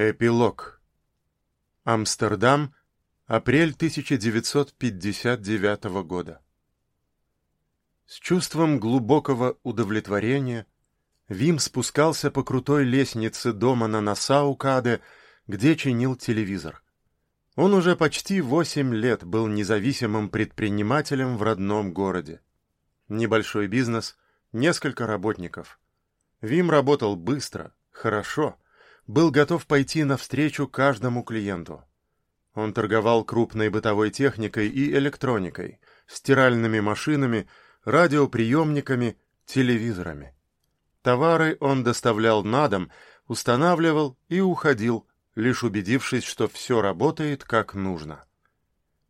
Эпилог. Амстердам, апрель 1959 года. С чувством глубокого удовлетворения Вим спускался по крутой лестнице дома на Насаукаде, где чинил телевизор. Он уже почти восемь лет был независимым предпринимателем в родном городе. Небольшой бизнес, несколько работников. Вим работал быстро, хорошо — был готов пойти навстречу каждому клиенту. Он торговал крупной бытовой техникой и электроникой, стиральными машинами, радиоприемниками, телевизорами. Товары он доставлял на дом, устанавливал и уходил, лишь убедившись, что все работает как нужно.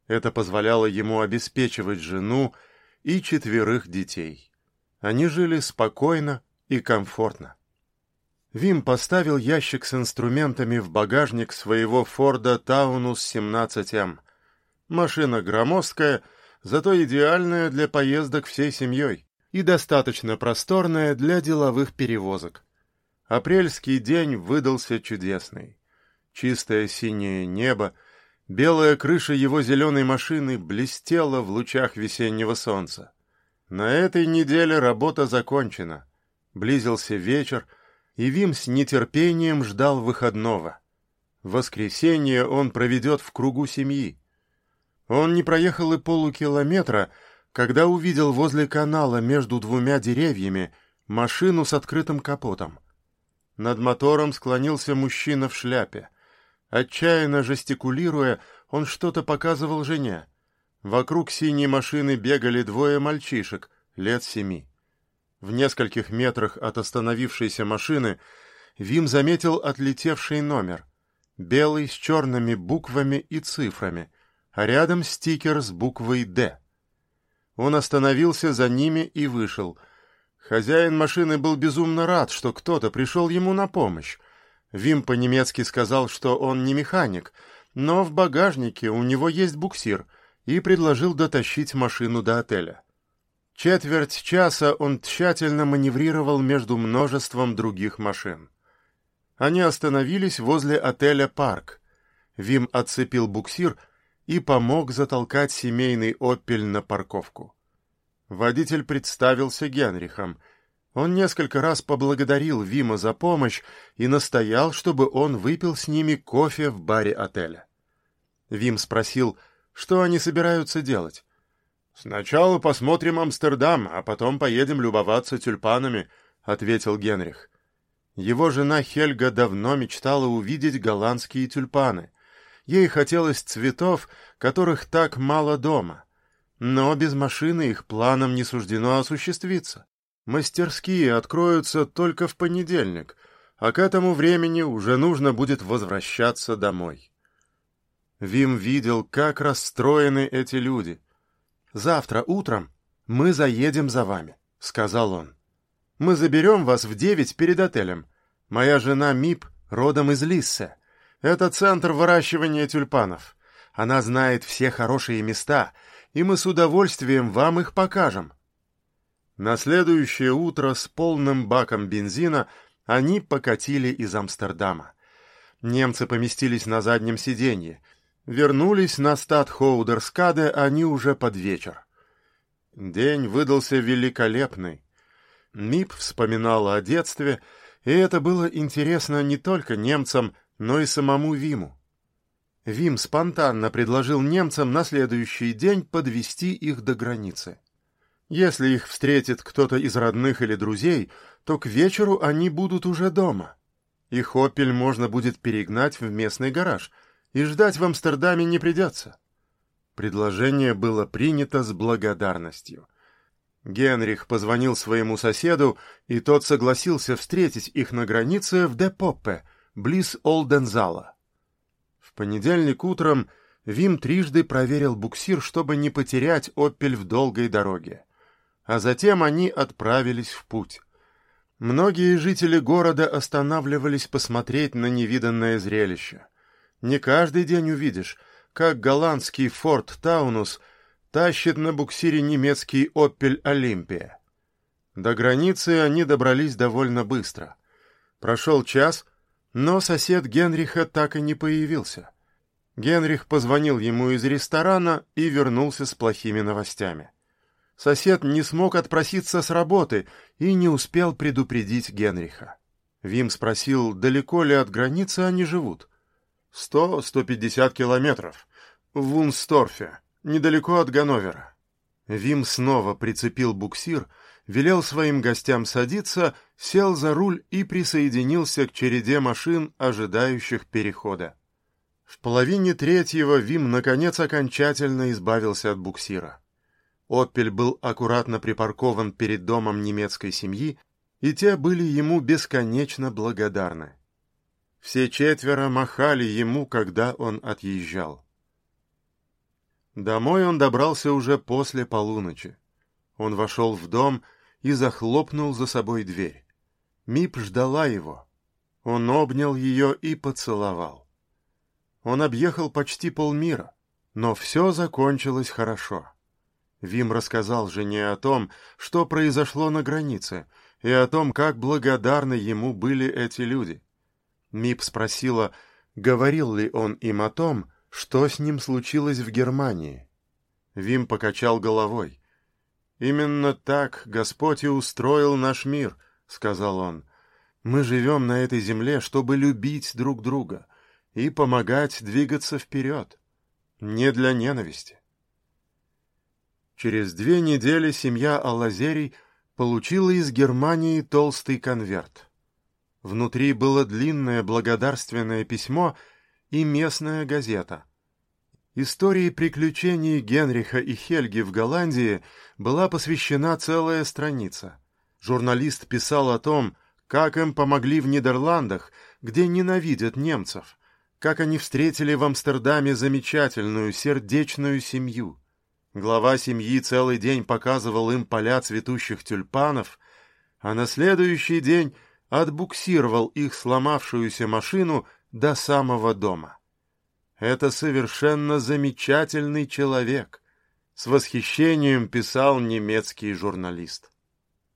Это позволяло ему обеспечивать жену и четверых детей. Они жили спокойно и комфортно. Вим поставил ящик с инструментами в багажник своего Форда Таунус 17М. Машина громоздкая, зато идеальная для поездок всей семьей и достаточно просторная для деловых перевозок. Апрельский день выдался чудесный. Чистое синее небо, белая крыша его зеленой машины блестела в лучах весеннего солнца. На этой неделе работа закончена. Близился вечер — и Вим с нетерпением ждал выходного. Воскресенье он проведет в кругу семьи. Он не проехал и полукилометра, когда увидел возле канала между двумя деревьями машину с открытым капотом. Над мотором склонился мужчина в шляпе. Отчаянно жестикулируя, он что-то показывал жене. Вокруг синей машины бегали двое мальчишек, лет семи. В нескольких метрах от остановившейся машины Вим заметил отлетевший номер. Белый с черными буквами и цифрами, а рядом стикер с буквой «Д». Он остановился за ними и вышел. Хозяин машины был безумно рад, что кто-то пришел ему на помощь. Вим по-немецки сказал, что он не механик, но в багажнике у него есть буксир, и предложил дотащить машину до отеля. Четверть часа он тщательно маневрировал между множеством других машин. Они остановились возле отеля «Парк». Вим отцепил буксир и помог затолкать семейный «Опель» на парковку. Водитель представился Генрихом. Он несколько раз поблагодарил Вима за помощь и настоял, чтобы он выпил с ними кофе в баре отеля. Вим спросил, что они собираются делать. «Сначала посмотрим Амстердам, а потом поедем любоваться тюльпанами», — ответил Генрих. Его жена Хельга давно мечтала увидеть голландские тюльпаны. Ей хотелось цветов, которых так мало дома. Но без машины их планам не суждено осуществиться. Мастерские откроются только в понедельник, а к этому времени уже нужно будет возвращаться домой. Вим видел, как расстроены эти люди — «Завтра утром мы заедем за вами», — сказал он. «Мы заберем вас в девять перед отелем. Моя жена Мип родом из Лиссе. Это центр выращивания тюльпанов. Она знает все хорошие места, и мы с удовольствием вам их покажем». На следующее утро с полным баком бензина они покатили из Амстердама. Немцы поместились на заднем сиденье — Вернулись на стад Хоудерскаде они уже под вечер. День выдался великолепный. Мип вспоминала о детстве, и это было интересно не только немцам, но и самому Виму. Вим спонтанно предложил немцам на следующий день подвести их до границы. Если их встретит кто-то из родных или друзей, то к вечеру они будут уже дома. Их «Опель» можно будет перегнать в местный гараж — и ждать в Амстердаме не придется. Предложение было принято с благодарностью. Генрих позвонил своему соседу, и тот согласился встретить их на границе в Депоппе, близ Олдензала. В понедельник утром Вим трижды проверил буксир, чтобы не потерять «Опель» в долгой дороге. А затем они отправились в путь. Многие жители города останавливались посмотреть на невиданное зрелище — не каждый день увидишь, как голландский Форд Таунус тащит на буксире немецкий Опель Олимпия. До границы они добрались довольно быстро. Прошел час, Но сосед Генриха так и не появился. Генрих позвонил ему из ресторана и вернулся с плохими новостями. Сосед не смог отпроситься с работы и не успел предупредить Генриха. Вим спросил, далеко ли от границы они живут. «Сто-сто пятьдесят километров. В Унсторфе, недалеко от Ганновера». Вим снова прицепил буксир, велел своим гостям садиться, сел за руль и присоединился к череде машин, ожидающих перехода. В половине третьего Вим, наконец, окончательно избавился от буксира. «Опель» был аккуратно припаркован перед домом немецкой семьи, и те были ему бесконечно благодарны. Все четверо махали ему, когда он отъезжал. Домой он добрался уже после полуночи. Он вошел в дом и захлопнул за собой дверь. Мип ждала его. Он обнял ее и поцеловал. Он объехал почти полмира, но все закончилось хорошо. Вим рассказал жене о том, что произошло на границе, и о том, как благодарны ему были эти люди. Мип спросила, говорил ли он им о том, что с ним случилось в Германии. Вим покачал головой. «Именно так Господь и устроил наш мир», — сказал он. «Мы живем на этой земле, чтобы любить друг друга» и помогать двигаться вперед, не для ненависти. Через две недели семья Аллазерий получила из Германии толстый конверт. Внутри было длинное благодарственное письмо и местная газета. Истории приключений Генриха и Хельги в Голландии была посвящена целая страница. Журналист писал о том, как им помогли в Нидерландах, где ненавидят немцев, как они встретили в Амстердаме замечательную, сердечную семью. Глава семьи целый день показывал им поля цветущих тюльпанов, а на следующий день отбуксировал их сломавшуюся машину до самого дома. Это совершенно замечательный человек, с восхищением писал немецкий журналист.